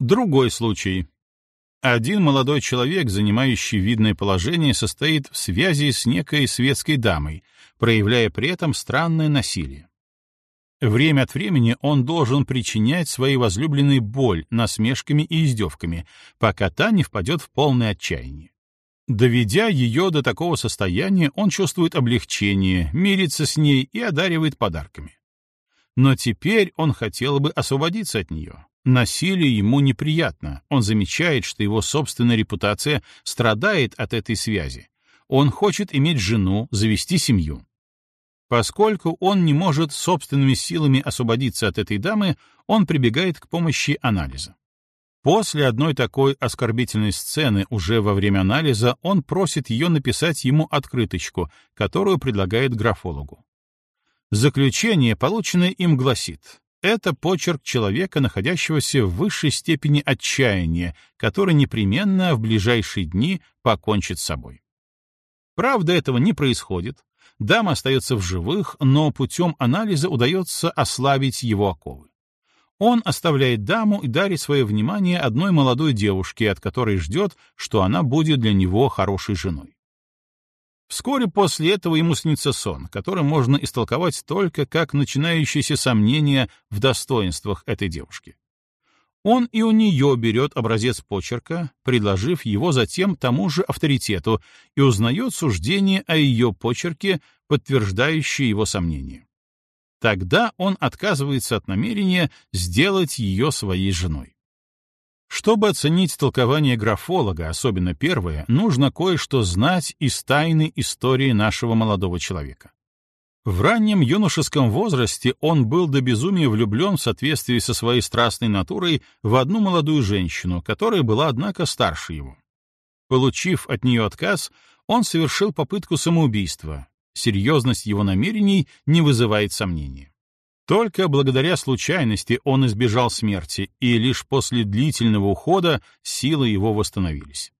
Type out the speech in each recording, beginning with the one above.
Другой случай. Один молодой человек, занимающий видное положение, состоит в связи с некой светской дамой, проявляя при этом странное насилие. Время от времени он должен причинять своей возлюбленной боль насмешками и издевками, пока та не впадет в полное отчаяние. Доведя ее до такого состояния, он чувствует облегчение, мирится с ней и одаривает подарками. Но теперь он хотел бы освободиться от нее. Насилие ему неприятно, он замечает, что его собственная репутация страдает от этой связи. Он хочет иметь жену, завести семью. Поскольку он не может собственными силами освободиться от этой дамы, он прибегает к помощи анализа. После одной такой оскорбительной сцены уже во время анализа он просит ее написать ему открыточку, которую предлагает графологу. Заключение, полученное им, гласит, это почерк человека, находящегося в высшей степени отчаяния, который непременно в ближайшие дни покончит с собой. Правда, этого не происходит, Дама остается в живых, но путем анализа удается ослабить его оковы. Он оставляет даму и дарит свое внимание одной молодой девушке, от которой ждет, что она будет для него хорошей женой. Вскоре после этого ему снится сон, который можно истолковать только как начинающееся сомнение в достоинствах этой девушки. Он и у нее берет образец почерка, предложив его затем тому же авторитету, и узнает суждение о ее почерке, подтверждающее его сомнения. Тогда он отказывается от намерения сделать ее своей женой. Чтобы оценить толкование графолога, особенно первое, нужно кое-что знать из тайны истории нашего молодого человека. В раннем юношеском возрасте он был до безумия влюблен в соответствии со своей страстной натурой в одну молодую женщину, которая была, однако, старше его. Получив от нее отказ, он совершил попытку самоубийства. Серьезность его намерений не вызывает сомнения. Только благодаря случайности он избежал смерти, и лишь после длительного ухода силы его восстановились.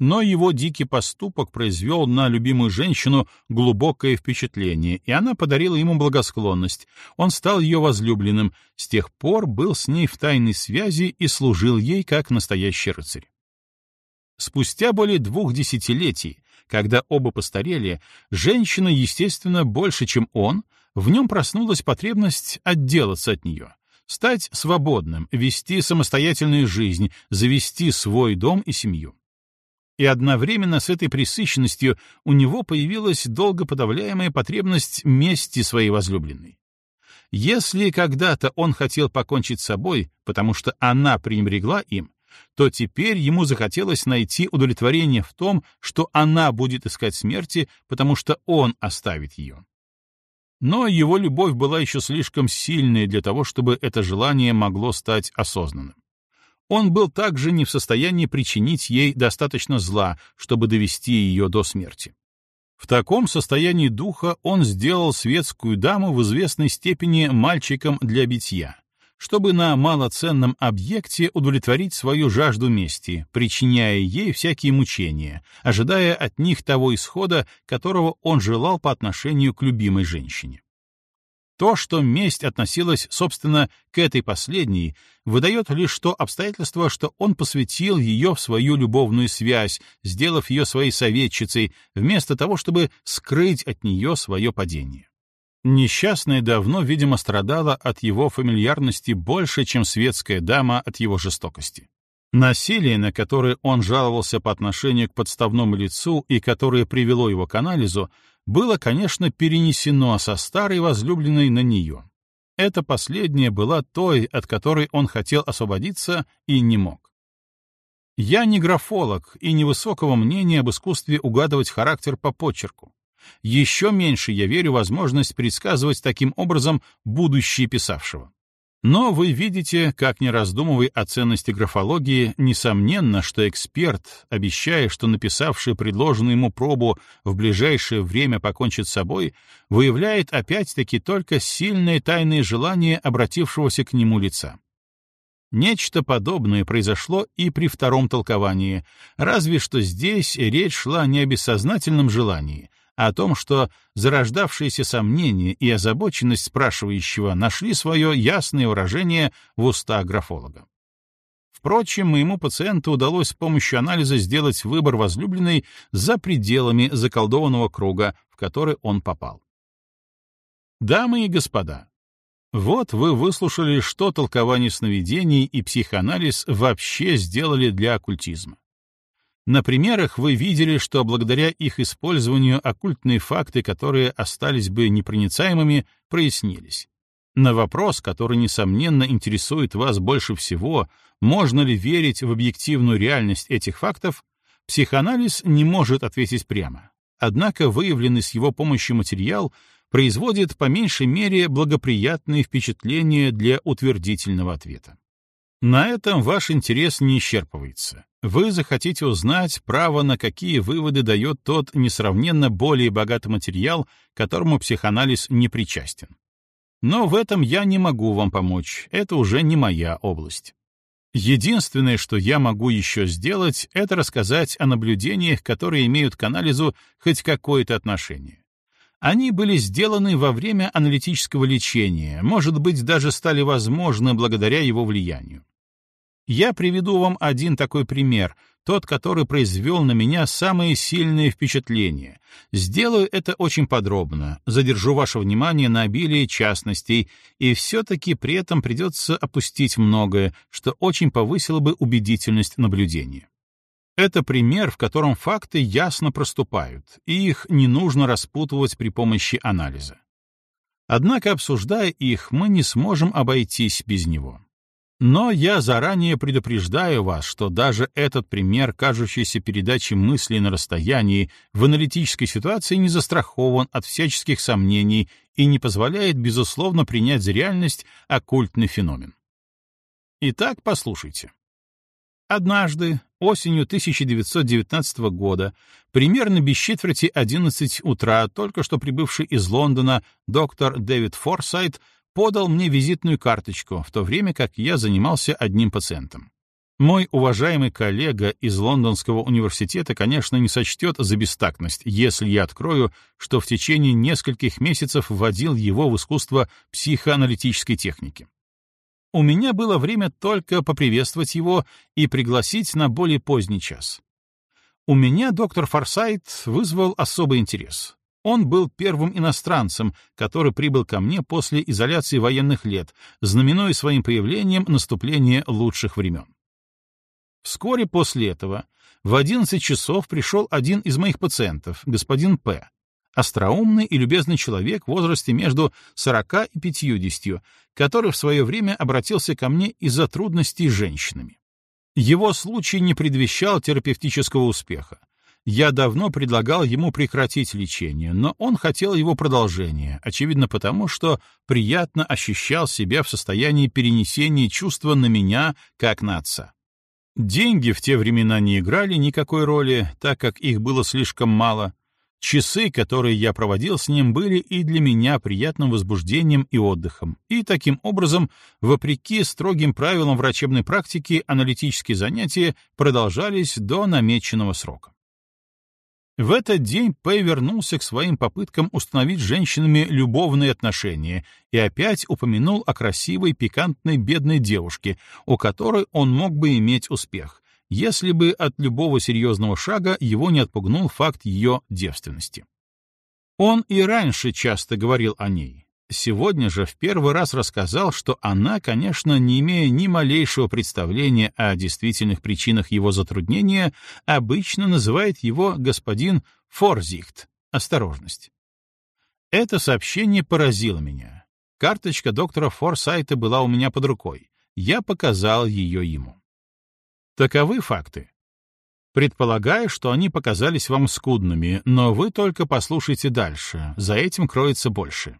Но его дикий поступок произвел на любимую женщину глубокое впечатление, и она подарила ему благосклонность. Он стал ее возлюбленным, с тех пор был с ней в тайной связи и служил ей как настоящий рыцарь. Спустя более двух десятилетий, когда оба постарели, женщина, естественно, больше, чем он, в нем проснулась потребность отделаться от нее, стать свободным, вести самостоятельную жизнь, завести свой дом и семью. И одновременно с этой пресыщенностью у него появилась долго подавляемая потребность мести своей возлюбленной. Если когда-то он хотел покончить с собой, потому что она пренебрегла им, то теперь ему захотелось найти удовлетворение в том, что она будет искать смерти, потому что он оставит ее. Но его любовь была еще слишком сильной для того, чтобы это желание могло стать осознанным он был также не в состоянии причинить ей достаточно зла, чтобы довести ее до смерти. В таком состоянии духа он сделал светскую даму в известной степени мальчиком для битья, чтобы на малоценном объекте удовлетворить свою жажду мести, причиняя ей всякие мучения, ожидая от них того исхода, которого он желал по отношению к любимой женщине. То, что месть относилась, собственно, к этой последней, выдает лишь то обстоятельство, что он посвятил ее в свою любовную связь, сделав ее своей советчицей, вместо того, чтобы скрыть от нее свое падение. Несчастная давно, видимо, страдала от его фамильярности больше, чем светская дама от его жестокости. Насилие, на которое он жаловался по отношению к подставному лицу и которое привело его к анализу, было, конечно, перенесено со старой возлюбленной на нее. Эта последняя была той, от которой он хотел освободиться и не мог. Я не графолог и невысокого мнения об искусстве угадывать характер по почерку. Еще меньше я верю возможность предсказывать таким образом будущее писавшего. Но вы видите, как не раздумывая о ценности графологии, несомненно, что эксперт, обещая, что написавший предложенную ему пробу в ближайшее время покончит с собой, выявляет опять-таки только сильное тайное желание обратившегося к нему лица. Нечто подобное произошло и при втором толковании, разве что здесь речь шла не о бессознательном желании, о том, что зарождавшиеся сомнения и озабоченность спрашивающего нашли свое ясное выражение в устах графолога. Впрочем, моему пациенту удалось с помощью анализа сделать выбор возлюбленной за пределами заколдованного круга, в который он попал. Дамы и господа, вот вы выслушали, что толкование сновидений и психоанализ вообще сделали для оккультизма. На примерах вы видели, что благодаря их использованию оккультные факты, которые остались бы непроницаемыми, прояснились. На вопрос, который, несомненно, интересует вас больше всего, можно ли верить в объективную реальность этих фактов, психоанализ не может ответить прямо. Однако выявленный с его помощью материал производит по меньшей мере благоприятные впечатления для утвердительного ответа. На этом ваш интерес не исчерпывается. Вы захотите узнать, право на какие выводы дает тот несравненно более богатый материал, которому психоанализ не причастен. Но в этом я не могу вам помочь, это уже не моя область. Единственное, что я могу еще сделать, это рассказать о наблюдениях, которые имеют к анализу хоть какое-то отношение. Они были сделаны во время аналитического лечения, может быть, даже стали возможны благодаря его влиянию. Я приведу вам один такой пример, тот, который произвел на меня самые сильные впечатления. Сделаю это очень подробно, задержу ваше внимание на обилие частностей, и все-таки при этом придется опустить многое, что очень повысило бы убедительность наблюдения. Это пример, в котором факты ясно проступают, и их не нужно распутывать при помощи анализа. Однако, обсуждая их, мы не сможем обойтись без него. Но я заранее предупреждаю вас, что даже этот пример, кажущийся передачей мысли на расстоянии, в аналитической ситуации не застрахован от всяческих сомнений и не позволяет, безусловно, принять за реальность оккультный феномен. Итак, послушайте. Однажды, осенью 1919 года, примерно без четверти 11 утра, только что прибывший из Лондона доктор Дэвид Форсайт подал мне визитную карточку, в то время как я занимался одним пациентом. Мой уважаемый коллега из Лондонского университета, конечно, не сочтет за бестактность, если я открою, что в течение нескольких месяцев вводил его в искусство психоаналитической техники. У меня было время только поприветствовать его и пригласить на более поздний час. У меня доктор Форсайт вызвал особый интерес. Он был первым иностранцем, который прибыл ко мне после изоляции военных лет, знаменуя своим появлением наступление лучших времен. Вскоре после этого в 11 часов пришел один из моих пациентов, господин П., остроумный и любезный человек в возрасте между 40 и 50, который в свое время обратился ко мне из-за трудностей с женщинами. Его случай не предвещал терапевтического успеха. Я давно предлагал ему прекратить лечение, но он хотел его продолжения, очевидно потому, что приятно ощущал себя в состоянии перенесения чувства на меня, как на отца. Деньги в те времена не играли никакой роли, так как их было слишком мало. Часы, которые я проводил с ним, были и для меня приятным возбуждением и отдыхом. И таким образом, вопреки строгим правилам врачебной практики, аналитические занятия продолжались до намеченного срока. В этот день Пэй вернулся к своим попыткам установить с женщинами любовные отношения и опять упомянул о красивой, пикантной, бедной девушке, у которой он мог бы иметь успех, если бы от любого серьезного шага его не отпугнул факт ее девственности. Он и раньше часто говорил о ней, Сегодня же в первый раз рассказал, что она, конечно, не имея ни малейшего представления о действительных причинах его затруднения, обычно называет его господин Форзихт — осторожность. Это сообщение поразило меня. Карточка доктора Форсайта была у меня под рукой. Я показал ее ему. Таковы факты. Предполагаю, что они показались вам скудными, но вы только послушайте дальше, за этим кроется больше.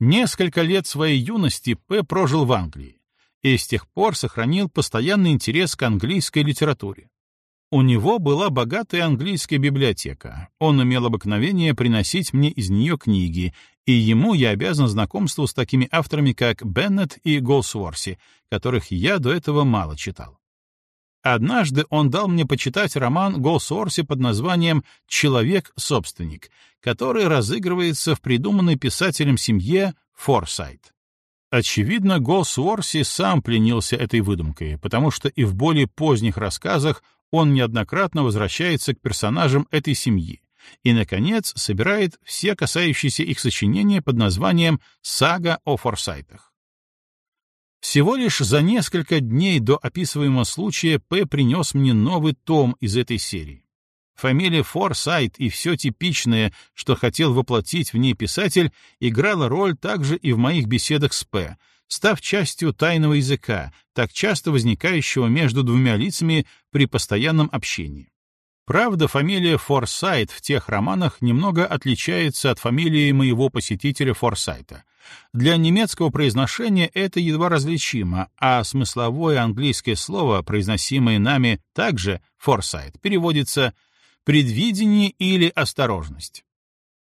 Несколько лет своей юности П. прожил в Англии и с тех пор сохранил постоянный интерес к английской литературе. У него была богатая английская библиотека, он имел обыкновение приносить мне из нее книги, и ему я обязан знакомству с такими авторами, как Беннет и Голсворси, которых я до этого мало читал. Однажды он дал мне почитать роман Голсворси под названием «Человек-собственник», который разыгрывается в придуманной писателем семье Форсайт. Очевидно, Голсуорси сам пленился этой выдумкой, потому что и в более поздних рассказах он неоднократно возвращается к персонажам этой семьи и, наконец, собирает все касающиеся их сочинения под названием «Сага о Форсайтах». Всего лишь за несколько дней до описываемого случая П. принес мне новый том из этой серии. Фамилия Форсайт и все типичное, что хотел воплотить в ней писатель, играла роль также и в моих беседах с П., став частью тайного языка, так часто возникающего между двумя лицами при постоянном общении. Правда, фамилия Форсайт в тех романах немного отличается от фамилии моего посетителя Форсайта. Для немецкого произношения это едва различимо, а смысловое английское слово, произносимое нами также «форсайт», переводится «предвидение» или «осторожность».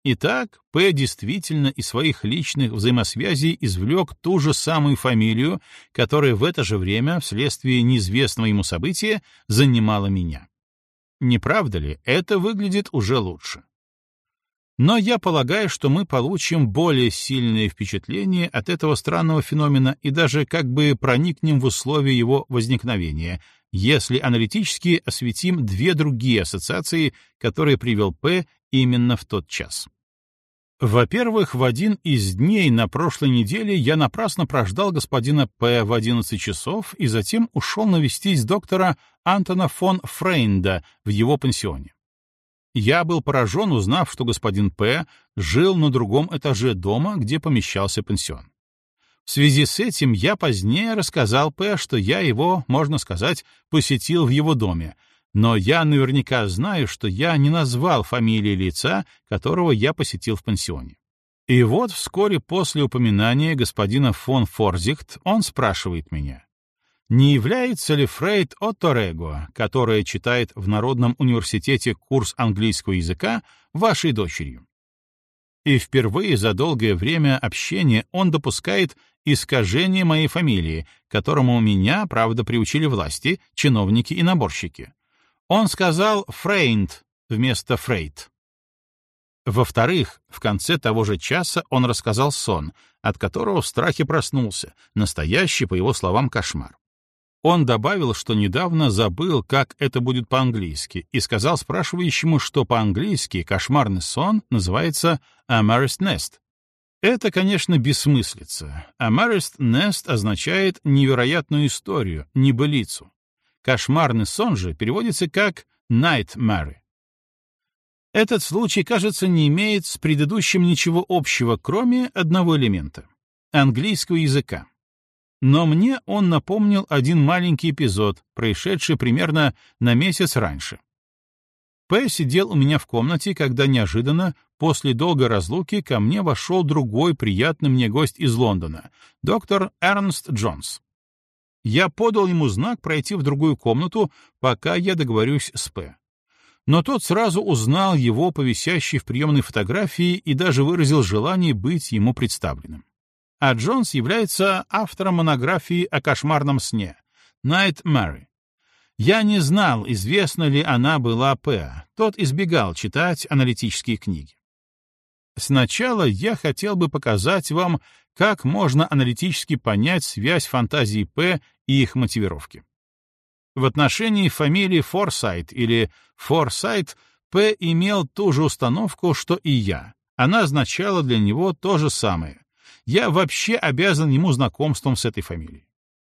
Итак, П. действительно из своих личных взаимосвязей извлек ту же самую фамилию, которая в это же время, вследствие неизвестного ему события, занимала меня. Не правда ли, это выглядит уже лучше? Но я полагаю, что мы получим более сильные впечатления от этого странного феномена и даже как бы проникнем в условия его возникновения, если аналитически осветим две другие ассоциации, которые привел П именно в тот час. Во-первых, в один из дней на прошлой неделе я напрасно прождал господина П. в 11 часов и затем ушел навестить доктора Антона фон Фрейнда в его пансионе. Я был поражен, узнав, что господин П. жил на другом этаже дома, где помещался пансион. В связи с этим я позднее рассказал П., что я его, можно сказать, посетил в его доме, но я наверняка знаю, что я не назвал фамилии лица, которого я посетил в пансионе. И вот вскоре после упоминания господина фон Форзихт он спрашивает меня, не является ли Фрейд Отторего, которая читает в Народном университете курс английского языка, вашей дочерью? И впервые за долгое время общения он допускает искажение моей фамилии, которому меня, правда, приучили власти, чиновники и наборщики. Он сказал «фрейнд» вместо «фрейд». Во-вторых, в конце того же часа он рассказал сон, от которого в страхе проснулся, настоящий, по его словам, кошмар. Он добавил, что недавно забыл, как это будет по-английски, и сказал спрашивающему, что по-английски кошмарный сон называется «Amarist Nest». Это, конечно, бессмыслица. Amarist Nest означает невероятную историю, небылицу. Кошмарный сон же переводится как nightmare. Этот случай, кажется, не имеет с предыдущим ничего общего, кроме одного элемента — английского языка. Но мне он напомнил один маленький эпизод, происшедший примерно на месяц раньше. П. сидел у меня в комнате, когда неожиданно, после долгой разлуки, ко мне вошел другой приятный мне гость из Лондона, доктор Эрнст Джонс. Я подал ему знак пройти в другую комнату, пока я договорюсь с П. Но тот сразу узнал его по висящей в приемной фотографии и даже выразил желание быть ему представленным. А Джонс является автором монографии о кошмарном сне «Nightmare». Я не знал, известна ли она была П. Тот избегал читать аналитические книги. Сначала я хотел бы показать вам, как можно аналитически понять связь фантазии П и их мотивировки. В отношении фамилии Форсайт или Форсайт П имел ту же установку, что и я. Она означала для него то же самое. Я вообще обязан ему знакомством с этой фамилией.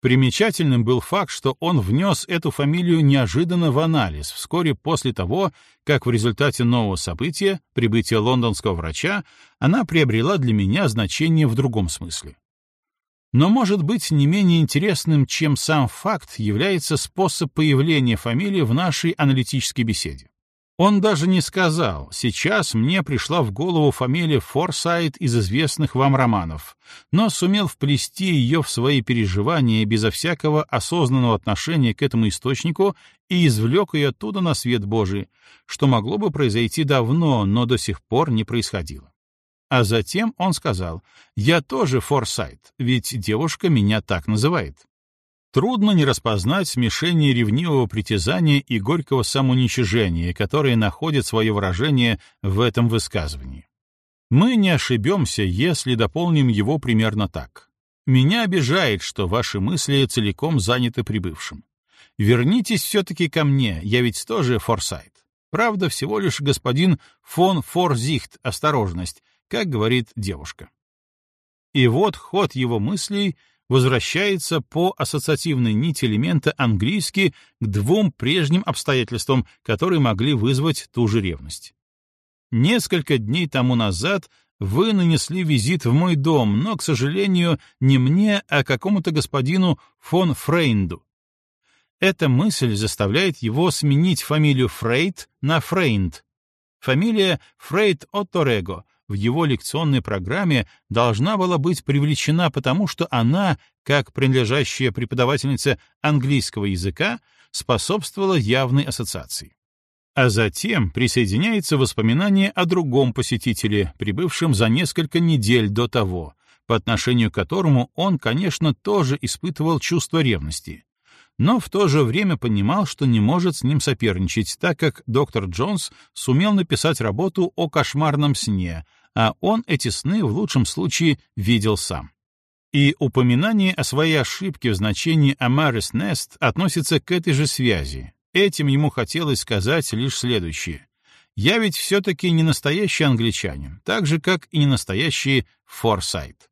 Примечательным был факт, что он внес эту фамилию неожиданно в анализ вскоре после того, как в результате нового события, прибытия лондонского врача, она приобрела для меня значение в другом смысле. Но, может быть, не менее интересным, чем сам факт, является способ появления фамилии в нашей аналитической беседе. Он даже не сказал, сейчас мне пришла в голову фамилия Форсайт из известных вам романов, но сумел вплести ее в свои переживания безо всякого осознанного отношения к этому источнику и извлек ее оттуда на свет Божий, что могло бы произойти давно, но до сих пор не происходило. А затем он сказал, «Я тоже Форсайт, ведь девушка меня так называет». Трудно не распознать смешение ревнивого притязания и горького самоуничижения, которые находят свое выражение в этом высказывании. Мы не ошибемся, если дополним его примерно так. Меня обижает, что ваши мысли целиком заняты прибывшим. Вернитесь все-таки ко мне, я ведь тоже форсайт. Правда, всего лишь господин фон Форзихт, осторожность, как говорит девушка. И вот ход его мыслей возвращается по ассоциативной нити элемента английски к двум прежним обстоятельствам, которые могли вызвать ту же ревность. Несколько дней тому назад вы нанесли визит в мой дом, но, к сожалению, не мне, а какому-то господину фон Фрейнду. Эта мысль заставляет его сменить фамилию Фрейд на Фрейнд. Фамилия Фрейд Отторего в его лекционной программе должна была быть привлечена потому, что она, как принадлежащая преподавательница английского языка, способствовала явной ассоциации. А затем присоединяется воспоминание о другом посетителе, прибывшем за несколько недель до того, по отношению к которому он, конечно, тоже испытывал чувство ревности, но в то же время понимал, что не может с ним соперничать, так как доктор Джонс сумел написать работу о кошмарном сне, а он эти сны в лучшем случае видел сам. И упоминание о своей ошибке в значении «Амарис Нест» относится к этой же связи, Этим ему хотелось сказать лишь следующее. «Я ведь все-таки не настоящий англичанин, так же, как и не настоящий Форсайт».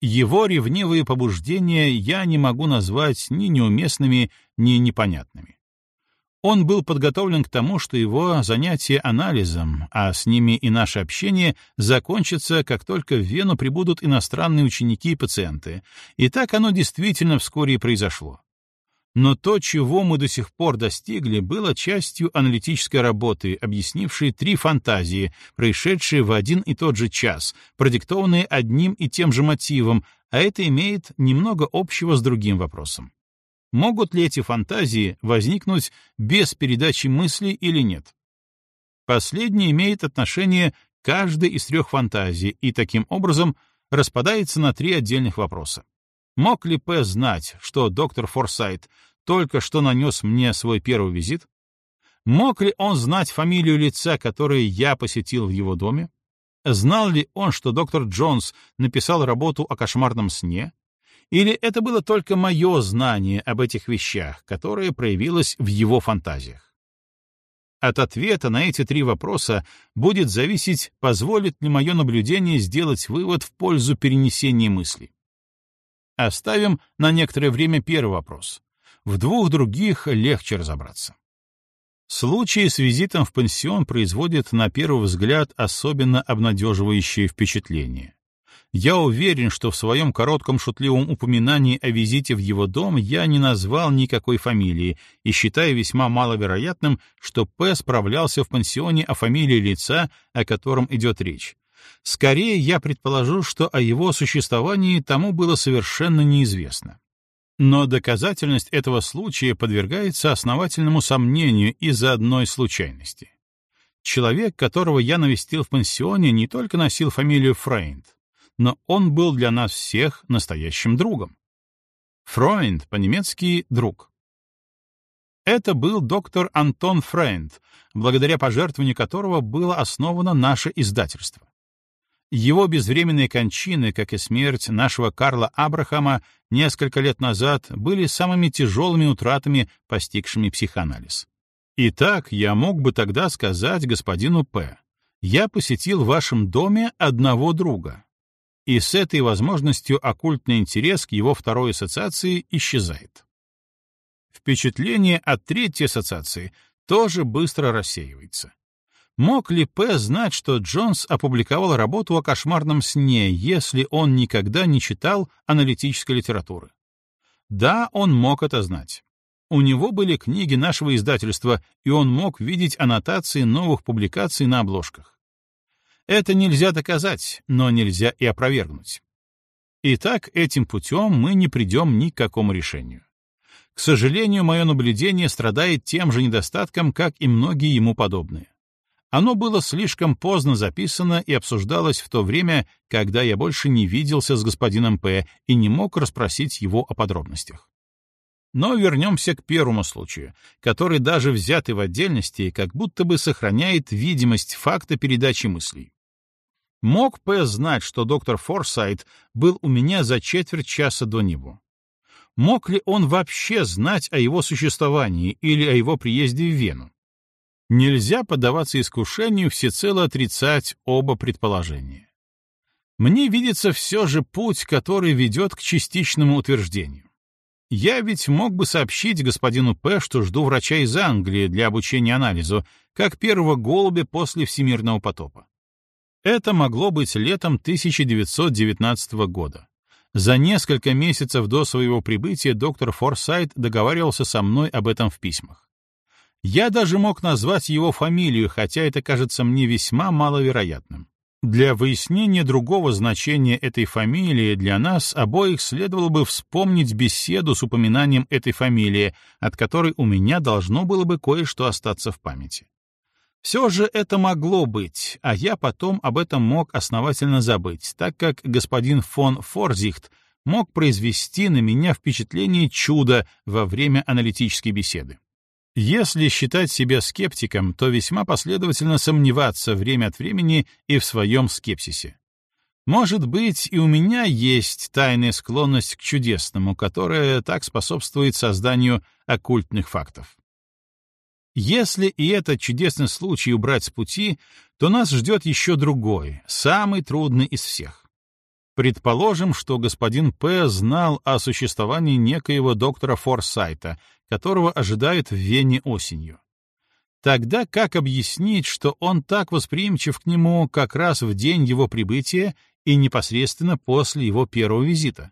Его ревнивые побуждения я не могу назвать ни неуместными, ни непонятными. Он был подготовлен к тому, что его занятия анализом, а с ними и наше общение, закончатся, как только в Вену прибудут иностранные ученики и пациенты, и так оно действительно вскоре и произошло. Но то, чего мы до сих пор достигли, было частью аналитической работы, объяснившей три фантазии, происшедшие в один и тот же час, продиктованные одним и тем же мотивом, а это имеет немного общего с другим вопросом. Могут ли эти фантазии возникнуть без передачи мысли или нет? Последнее имеет отношение каждой из трех фантазий и таким образом распадается на три отдельных вопроса. Мог ли П знать, что доктор Форсайт только что нанес мне свой первый визит? Мог ли он знать фамилию лица, которое я посетил в его доме? Знал ли он, что доктор Джонс написал работу о кошмарном сне? Или это было только мое знание об этих вещах, которое проявилось в его фантазиях? От ответа на эти три вопроса будет зависеть, позволит ли мое наблюдение сделать вывод в пользу перенесения мысли. Оставим на некоторое время первый вопрос. В двух других легче разобраться. Случай с визитом в пансион производит на первый взгляд особенно обнадеживающее впечатление. Я уверен, что в своем коротком шутливом упоминании о визите в его дом я не назвал никакой фамилии и считаю весьма маловероятным, что П. справлялся в пансионе о фамилии лица, о котором идет речь, Скорее, я предположу, что о его существовании тому было совершенно неизвестно. Но доказательность этого случая подвергается основательному сомнению из-за одной случайности. Человек, которого я навестил в пансионе, не только носил фамилию Фрейнд, но он был для нас всех настоящим другом. Фройнд по-немецки «друг». Это был доктор Антон Фрейнд, благодаря пожертвованию которого было основано наше издательство. Его безвременные кончины, как и смерть нашего Карла Абрахама несколько лет назад, были самыми тяжелыми утратами, постигшими психоанализ. Итак, я мог бы тогда сказать господину П. «Я посетил в вашем доме одного друга». И с этой возможностью оккультный интерес к его второй ассоциации исчезает. Впечатление от третьей ассоциации тоже быстро рассеивается. Мог ли П. знать, что Джонс опубликовал работу о кошмарном сне, если он никогда не читал аналитической литературы? Да, он мог это знать. У него были книги нашего издательства, и он мог видеть аннотации новых публикаций на обложках. Это нельзя доказать, но нельзя и опровергнуть. Итак, этим путем мы не придем ни к какому решению. К сожалению, мое наблюдение страдает тем же недостатком, как и многие ему подобные. Оно было слишком поздно записано и обсуждалось в то время, когда я больше не виделся с господином П. и не мог расспросить его о подробностях. Но вернемся к первому случаю, который даже взятый в отдельности как будто бы сохраняет видимость факта передачи мыслей. Мог П. знать, что доктор Форсайт был у меня за четверть часа до него? Мог ли он вообще знать о его существовании или о его приезде в Вену? Нельзя поддаваться искушению всецело отрицать оба предположения. Мне видится все же путь, который ведет к частичному утверждению. Я ведь мог бы сообщить господину П., что жду врача из Англии для обучения анализу, как первого голубя после всемирного потопа. Это могло быть летом 1919 года. За несколько месяцев до своего прибытия доктор Форсайт договаривался со мной об этом в письмах. Я даже мог назвать его фамилию, хотя это кажется мне весьма маловероятным. Для выяснения другого значения этой фамилии для нас обоих следовало бы вспомнить беседу с упоминанием этой фамилии, от которой у меня должно было бы кое-что остаться в памяти. Все же это могло быть, а я потом об этом мог основательно забыть, так как господин фон Форзихт мог произвести на меня впечатление чуда во время аналитической беседы. Если считать себя скептиком, то весьма последовательно сомневаться время от времени и в своем скепсисе. Может быть, и у меня есть тайная склонность к чудесному, которая так способствует созданию оккультных фактов. Если и этот чудесный случай убрать с пути, то нас ждет еще другой, самый трудный из всех. Предположим, что господин П. знал о существовании некоего доктора Форсайта, которого ожидают в Вене осенью. Тогда как объяснить, что он так восприимчив к нему как раз в день его прибытия и непосредственно после его первого визита?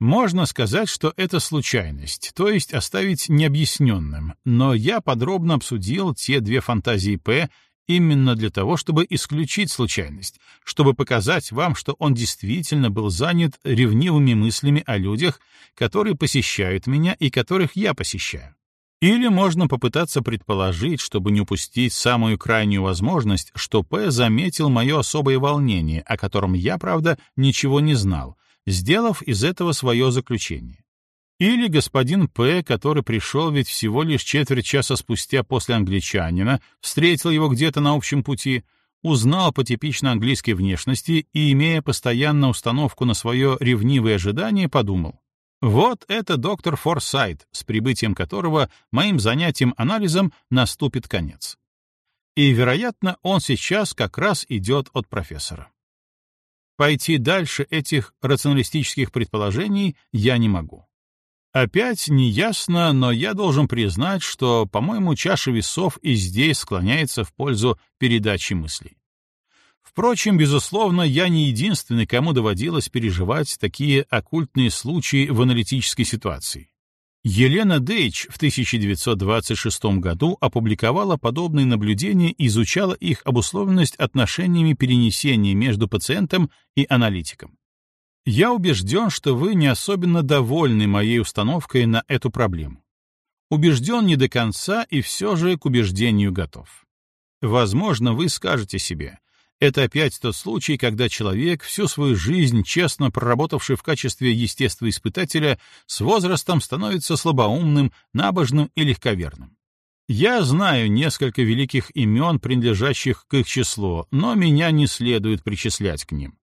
Можно сказать, что это случайность, то есть оставить необъясненным, но я подробно обсудил те две фантазии П именно для того, чтобы исключить случайность, чтобы показать вам, что он действительно был занят ревнивыми мыслями о людях, которые посещают меня и которых я посещаю. Или можно попытаться предположить, чтобы не упустить самую крайнюю возможность, что П заметил мое особое волнение, о котором я, правда, ничего не знал, сделав из этого свое заключение. Или господин П., который пришел ведь всего лишь четверть часа спустя после англичанина, встретил его где-то на общем пути, узнал по типично английской внешности и, имея постоянно установку на свое ревнивое ожидание, подумал, вот это доктор Форсайт, с прибытием которого моим занятием анализом наступит конец. И, вероятно, он сейчас как раз идет от профессора. Пойти дальше этих рационалистических предположений я не могу. Опять неясно, но я должен признать, что, по-моему, чаша весов и здесь склоняется в пользу передачи мыслей. Впрочем, безусловно, я не единственный, кому доводилось переживать такие оккультные случаи в аналитической ситуации. Елена Дейч в 1926 году опубликовала подобные наблюдения и изучала их обусловленность отношениями перенесения между пациентом и аналитиком. Я убежден, что вы не особенно довольны моей установкой на эту проблему. Убежден не до конца и все же к убеждению готов. Возможно, вы скажете себе, это опять тот случай, когда человек, всю свою жизнь честно проработавший в качестве естествоиспытателя, с возрастом становится слабоумным, набожным и легковерным. Я знаю несколько великих имен, принадлежащих к их числу, но меня не следует причислять к ним.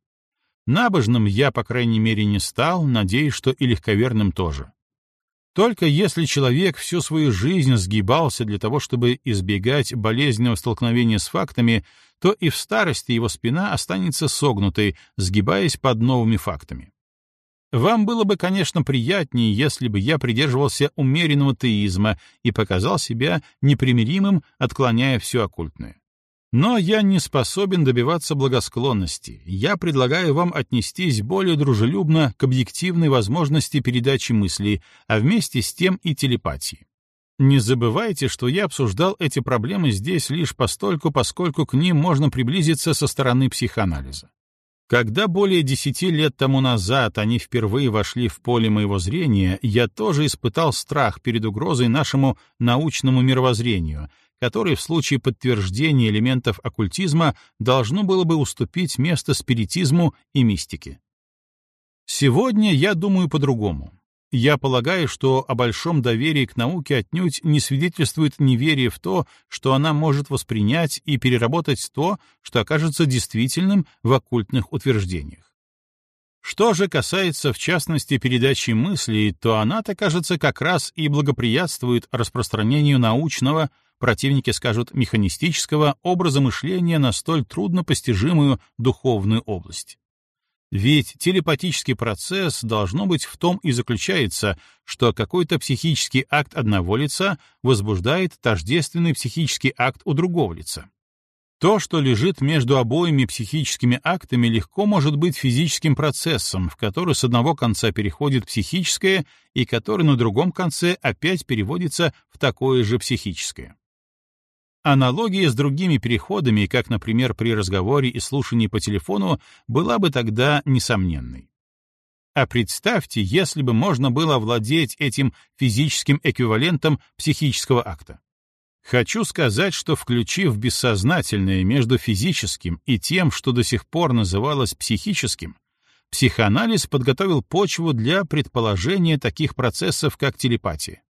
Набожным я, по крайней мере, не стал, надеюсь, что и легковерным тоже. Только если человек всю свою жизнь сгибался для того, чтобы избегать болезненного столкновения с фактами, то и в старости его спина останется согнутой, сгибаясь под новыми фактами. Вам было бы, конечно, приятнее, если бы я придерживался умеренного теизма и показал себя непримиримым, отклоняя все оккультное. Но я не способен добиваться благосклонности. Я предлагаю вам отнестись более дружелюбно к объективной возможности передачи мыслей, а вместе с тем и телепатии. Не забывайте, что я обсуждал эти проблемы здесь лишь постольку, поскольку к ним можно приблизиться со стороны психоанализа. Когда более десяти лет тому назад они впервые вошли в поле моего зрения, я тоже испытал страх перед угрозой нашему научному мировоззрению — который в случае подтверждения элементов оккультизма должно было бы уступить место спиритизму и мистике. Сегодня я думаю по-другому. Я полагаю, что о большом доверии к науке отнюдь не свидетельствует неверие в то, что она может воспринять и переработать то, что окажется действительным в оккультных утверждениях. Что же касается, в частности, передачи мыслей, то она-то, кажется, как раз и благоприятствует распространению научного, противники скажут механистического, образа мышления на столь трудно постижимую духовную область. Ведь телепатический процесс должно быть в том и заключается, что какой-то психический акт одного лица возбуждает тождественный психический акт у другого лица. То, что лежит между обоими психическими актами, легко может быть физическим процессом, в который с одного конца переходит психическое и который на другом конце опять переводится в такое же психическое. Аналогия с другими переходами, как, например, при разговоре и слушании по телефону, была бы тогда несомненной. А представьте, если бы можно было овладеть этим физическим эквивалентом психического акта. Хочу сказать, что включив бессознательное между физическим и тем, что до сих пор называлось психическим, психоанализ подготовил почву для предположения таких процессов, как телепатия.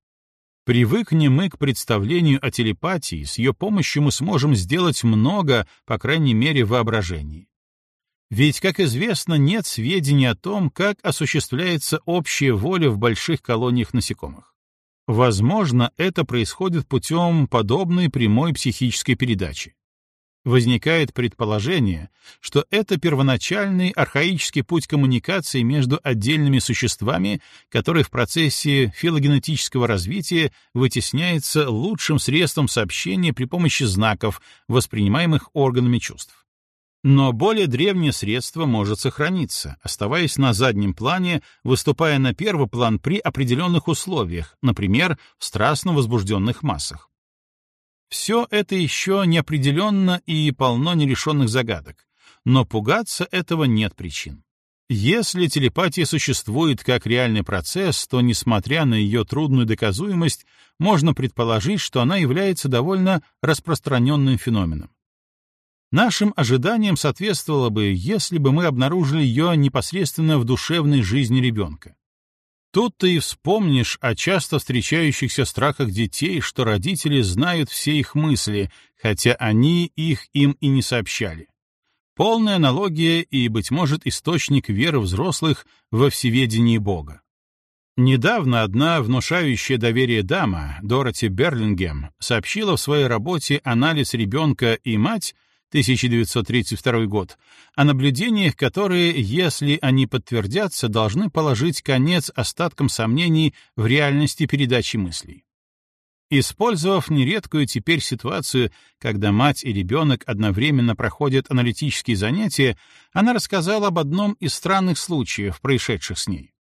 Привыкнем мы к представлению о телепатии, с ее помощью мы сможем сделать много, по крайней мере, в воображении. Ведь, как известно, нет сведений о том, как осуществляется общая воля в больших колониях насекомых. Возможно, это происходит путем подобной прямой психической передачи возникает предположение, что это первоначальный архаический путь коммуникации между отдельными существами, который в процессе филогенетического развития вытесняется лучшим средством сообщения при помощи знаков, воспринимаемых органами чувств. Но более древнее средство может сохраниться, оставаясь на заднем плане, выступая на первый план при определенных условиях, например, в страстно возбужденных массах. Все это еще неопределенно и полно нерешенных загадок, но пугаться этого нет причин. Если телепатия существует как реальный процесс, то, несмотря на ее трудную доказуемость, можно предположить, что она является довольно распространенным феноменом. Нашим ожиданиям соответствовало бы, если бы мы обнаружили ее непосредственно в душевной жизни ребенка. Тут ты и вспомнишь о часто встречающихся страхах детей, что родители знают все их мысли, хотя они их им и не сообщали. Полная аналогия и, быть может, источник веры взрослых во всеведении Бога. Недавно одна внушающая доверие дама, Дороти Берлингем, сообщила в своей работе «Анализ ребенка и мать», 1932 год, о наблюдениях, которые, если они подтвердятся, должны положить конец остаткам сомнений в реальности передачи мыслей. Использовав нередкую теперь ситуацию, когда мать и ребенок одновременно проходят аналитические занятия, она рассказала об одном из странных случаев, происшедших с ней.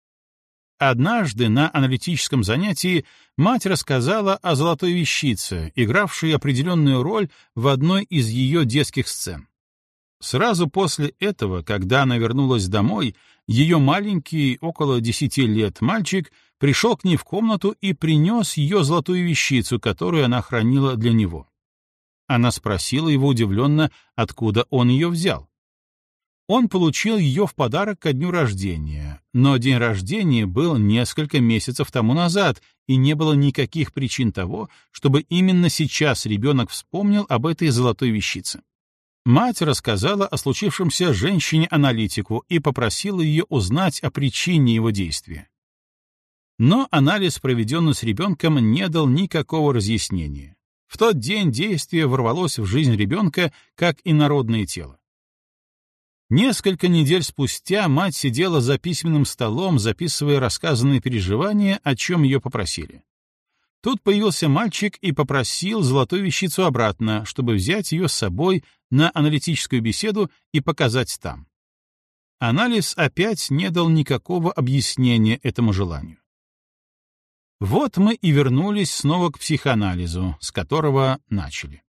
Однажды на аналитическом занятии мать рассказала о золотой вещице, игравшей определенную роль в одной из ее детских сцен. Сразу после этого, когда она вернулась домой, ее маленький, около десяти лет мальчик пришел к ней в комнату и принес ее золотую вещицу, которую она хранила для него. Она спросила его удивленно, откуда он ее взял. Он получил ее в подарок ко дню рождения, но день рождения был несколько месяцев тому назад, и не было никаких причин того, чтобы именно сейчас ребенок вспомнил об этой золотой вещице. Мать рассказала о случившемся женщине-аналитику и попросила ее узнать о причине его действия. Но анализ, проведенный с ребенком, не дал никакого разъяснения. В тот день действие ворвалось в жизнь ребенка как инородное тело. Несколько недель спустя мать сидела за письменным столом, записывая рассказанные переживания, о чем ее попросили. Тут появился мальчик и попросил золотую вещицу обратно, чтобы взять ее с собой на аналитическую беседу и показать там. Анализ опять не дал никакого объяснения этому желанию. Вот мы и вернулись снова к психоанализу, с которого начали.